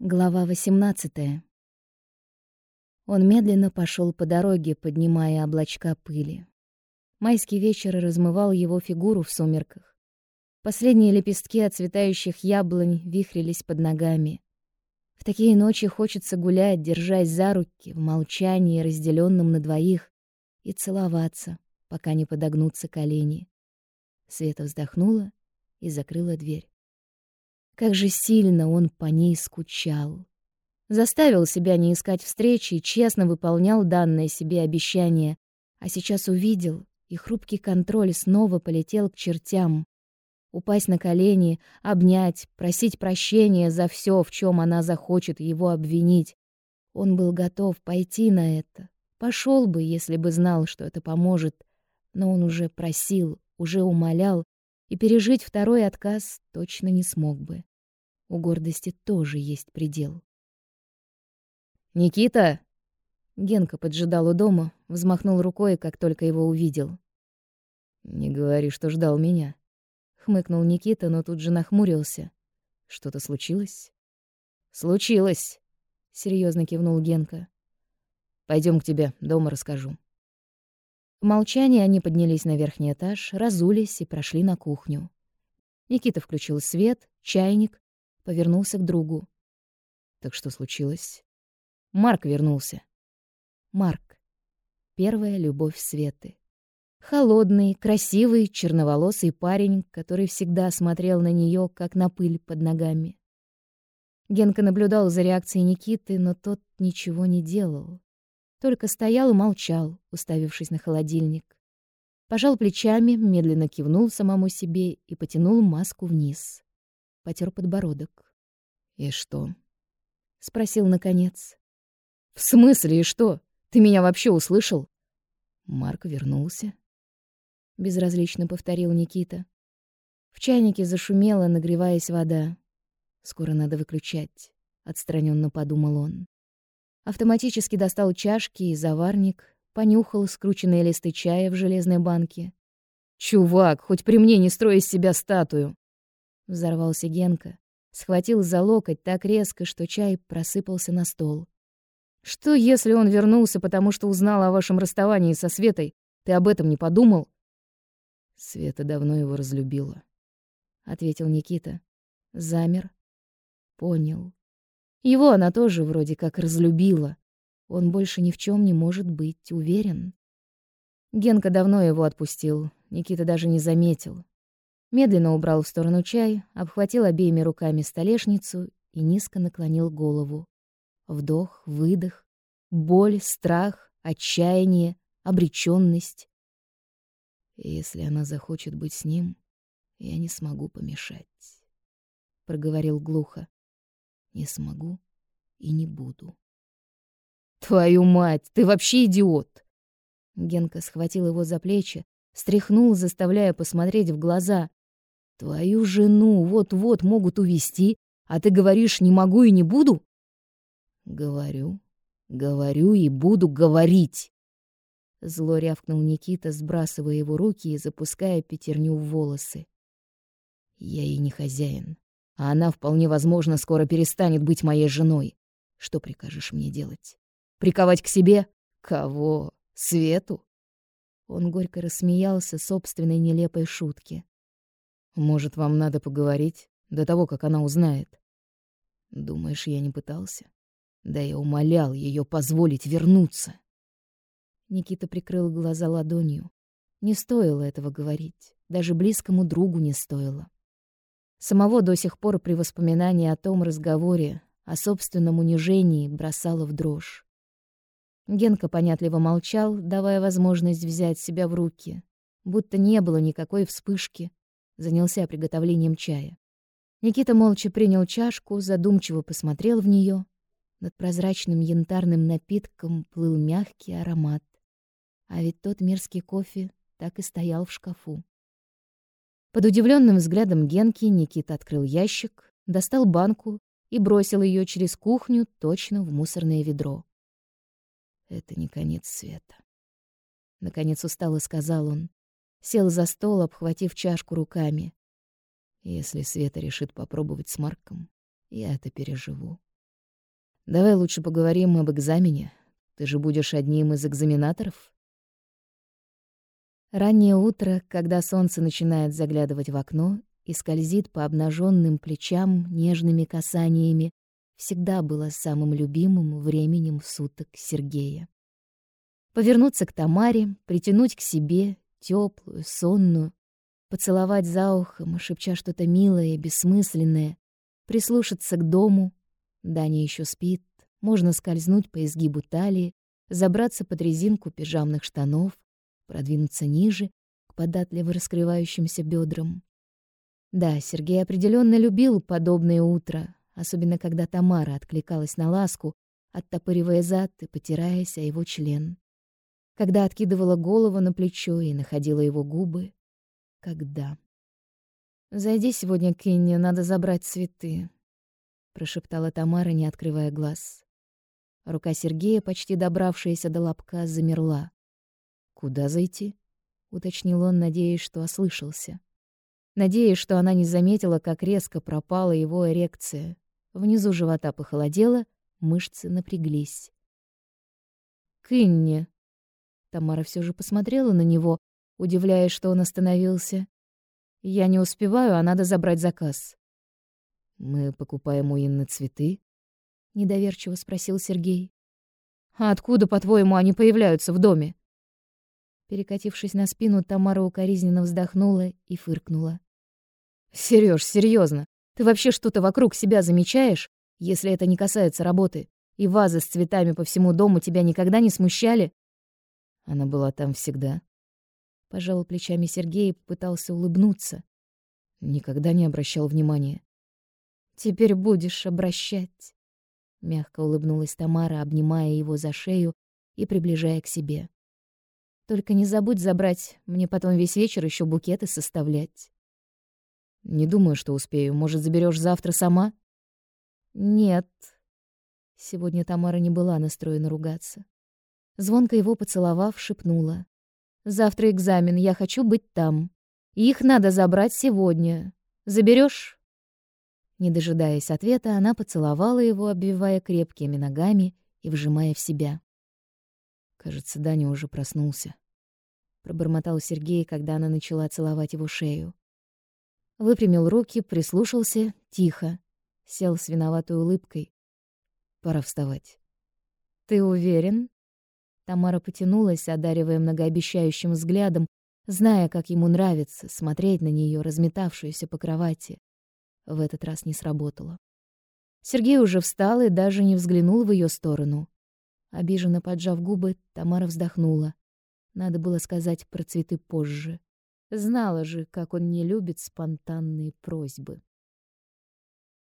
Глава 18. Он медленно пошел по дороге, поднимая облачка пыли. Майский вечер размывал его фигуру в сумерках. Последние лепестки отцветающих яблонь вихрились под ногами. В такие ночи хочется гулять, держась за руки, в молчании, разделенном на двоих, и целоваться, пока не подогнутся колени. Света вздохнула и закрыла дверь. Как же сильно он по ней скучал. Заставил себя не искать встречи и честно выполнял данное себе обещание, а сейчас увидел, и хрупкий контроль снова полетел к чертям. Упасть на колени, обнять, просить прощения за все, в чем она захочет его обвинить. Он был готов пойти на это. Пошел бы, если бы знал, что это поможет. Но он уже просил, уже умолял, и пережить второй отказ точно не смог бы. У гордости тоже есть предел. «Никита!» Генка поджидал у дома, взмахнул рукой, как только его увидел. «Не говори, что ждал меня», — хмыкнул Никита, но тут же нахмурился. «Что-то случилось?» «Случилось», — серьезно кивнул Генка. Пойдем к тебе, дома расскажу». В молчании они поднялись на верхний этаж, разулись и прошли на кухню. Никита включил свет, чайник, повернулся к другу. «Так что случилось?» Марк вернулся. Марк. Первая любовь Светы. Холодный, красивый, черноволосый парень, который всегда смотрел на нее, как на пыль под ногами. Генка наблюдал за реакцией Никиты, но тот ничего не делал только стоял и молчал, уставившись на холодильник. Пожал плечами, медленно кивнул самому себе и потянул маску вниз. Потер подбородок. «И что?» — спросил наконец. «В смысле и что? Ты меня вообще услышал?» Марк вернулся. Безразлично повторил Никита. В чайнике зашумела, нагреваясь вода. «Скоро надо выключать», — отстраненно подумал он. Автоматически достал чашки и заварник, понюхал скрученные листы чая в железной банке. «Чувак, хоть при мне не строй из себя статую!» Взорвался Генка, схватил за локоть так резко, что чай просыпался на стол. «Что, если он вернулся, потому что узнал о вашем расставании со Светой? Ты об этом не подумал?» «Света давно его разлюбила», — ответил Никита. Замер. Понял. Его она тоже вроде как разлюбила. Он больше ни в чем не может быть уверен. Генка давно его отпустил, Никита даже не заметил. Медленно убрал в сторону чай, обхватил обеими руками столешницу и низко наклонил голову. Вдох, выдох, боль, страх, отчаяние, обречённость. Если она захочет быть с ним, я не смогу помешать, проговорил глухо. Не смогу и не буду. Твою мать, ты вообще идиот. Генка схватил его за плечи, стряхнул, заставляя посмотреть в глаза. Твою жену вот-вот могут увести, а ты говоришь: "Не могу и не буду"? Говорю, говорю и буду говорить. Зло рявкнул Никита, сбрасывая его руки и запуская пятерню в волосы. Я и не хозяин. А она, вполне возможно, скоро перестанет быть моей женой. Что прикажешь мне делать? Приковать к себе? Кого? Свету? Он горько рассмеялся собственной нелепой шутке. Может, вам надо поговорить до того, как она узнает? Думаешь, я не пытался? Да я умолял ее позволить вернуться. Никита прикрыл глаза ладонью. Не стоило этого говорить, даже близкому другу не стоило. Самого до сих пор при воспоминании о том разговоре, о собственном унижении, бросало в дрожь. Генка понятливо молчал, давая возможность взять себя в руки, будто не было никакой вспышки, занялся приготовлением чая. Никита молча принял чашку, задумчиво посмотрел в нее. Над прозрачным янтарным напитком плыл мягкий аромат. А ведь тот мерзкий кофе так и стоял в шкафу. Под удивленным взглядом Генки Никита открыл ящик, достал банку и бросил ее через кухню точно в мусорное ведро. Это не конец света. Наконец устало сказал он. Сел за стол, обхватив чашку руками. Если Света решит попробовать с Марком, я это переживу. Давай лучше поговорим об экзамене. Ты же будешь одним из экзаменаторов. Раннее утро, когда солнце начинает заглядывать в окно и скользит по обнаженным плечам нежными касаниями, всегда было самым любимым временем суток Сергея. Повернуться к Тамаре, притянуть к себе, теплую, сонную, поцеловать за ухом, шепча что-то милое бессмысленное, прислушаться к дому. Даня еще спит, можно скользнуть по изгибу талии, забраться под резинку пижамных штанов, продвинуться ниже, к податливо раскрывающимся бедрам. Да, Сергей определенно любил подобное утро, особенно когда Тамара откликалась на ласку, оттопыривая зад и потираясь о его член. Когда откидывала голову на плечо и находила его губы. Когда. «Зайди сегодня к Инне, надо забрать цветы», — прошептала Тамара, не открывая глаз. Рука Сергея, почти добравшаяся до лобка, замерла. «Куда зайти?» — уточнил он, надеясь, что ослышался. Надеясь, что она не заметила, как резко пропала его эрекция. Внизу живота похолодело, мышцы напряглись. «К Инне!» Тамара все же посмотрела на него, удивляясь, что он остановился. «Я не успеваю, а надо забрать заказ». «Мы покупаем у Инны цветы?» — недоверчиво спросил Сергей. «А откуда, по-твоему, они появляются в доме?» Перекатившись на спину, Тамара укоризненно вздохнула и фыркнула. Серёж, серьезно, ты вообще что-то вокруг себя замечаешь, если это не касается работы? И вазы с цветами по всему дому тебя никогда не смущали? Она была там всегда. Пожал плечами Сергей и попытался улыбнуться. Никогда не обращал внимания. Теперь будешь обращать. Мягко улыбнулась Тамара, обнимая его за шею и приближая к себе. Только не забудь забрать, мне потом весь вечер еще букеты составлять. Не думаю, что успею. Может, заберешь завтра сама? Нет. Сегодня Тамара не была настроена ругаться. Звонко его поцеловав, шепнула: "Завтра экзамен, я хочу быть там. Их надо забрать сегодня. Заберешь? Не дожидаясь ответа, она поцеловала его, обвивая крепкими ногами и вжимая в себя. Кажется, Даня уже проснулся. Пробормотал Сергей, когда она начала целовать его шею. Выпрямил руки, прислушался, тихо. Сел с виноватой улыбкой. Пора вставать. «Ты уверен?» Тамара потянулась, одаривая многообещающим взглядом, зная, как ему нравится смотреть на нее, разметавшуюся по кровати. В этот раз не сработало. Сергей уже встал и даже не взглянул в ее сторону. Обиженно поджав губы, Тамара вздохнула. Надо было сказать про цветы позже. Знала же, как он не любит спонтанные просьбы.